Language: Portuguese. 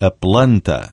a planta.